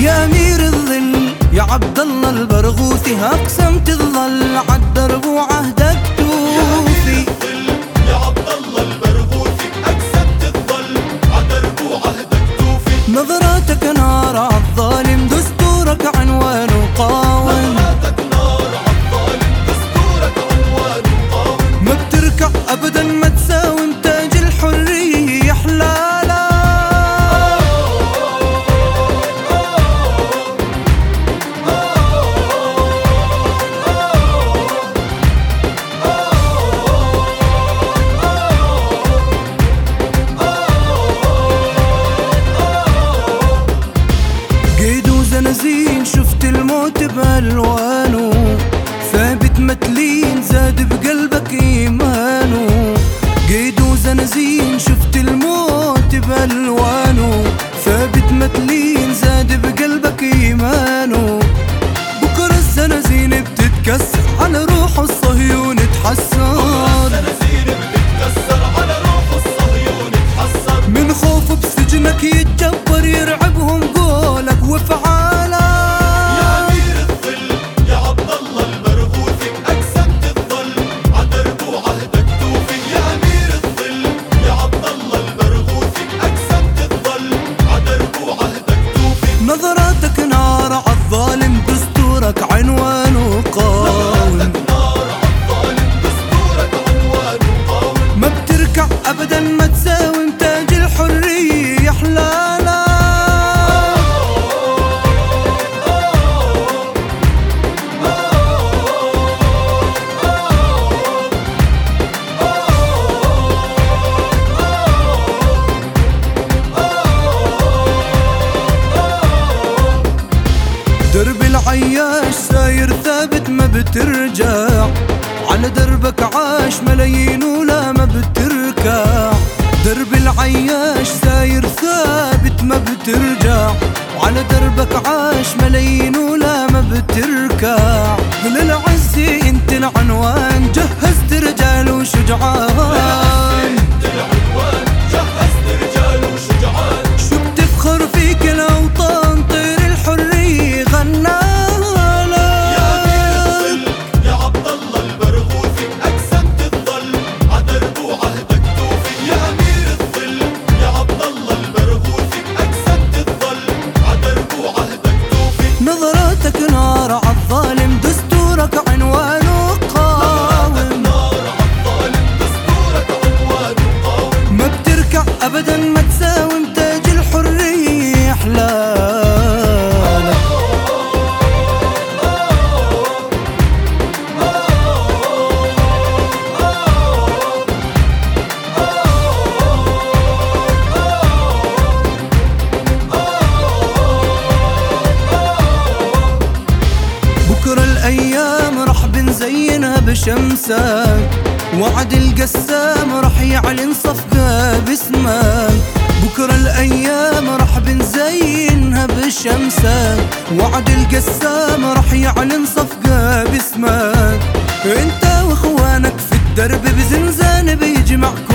يا أمير الظل يا عبد الله البرغوثي اقسم تظل عالدرب وعهدك توفي يا عبد الله البرغوثي اقسم تظل وعهدك توفي. نظراتك نار قيد وزنازين شفت الموت بألوانه. ثابت متلين زاد بقلبك إيمانه. قيد وزنازين شفت الموت بألوانه. ثابت متلين زاد بقلبك إيمانه. العياش ساير ثابت ما بترجع. على دربك عاش ملايين ولا ما بتركع. درب العياش ساير ثابت ما بترجع. وعلى دربك عاش شمسك وعد القسام رح يعلن صفقة باسمك بكرة الأيام رح بنزينها بشمسك وعد القسام رح يعلن صفقة باسمك انت واخوانك في الدرب بزنزان بيجمعكم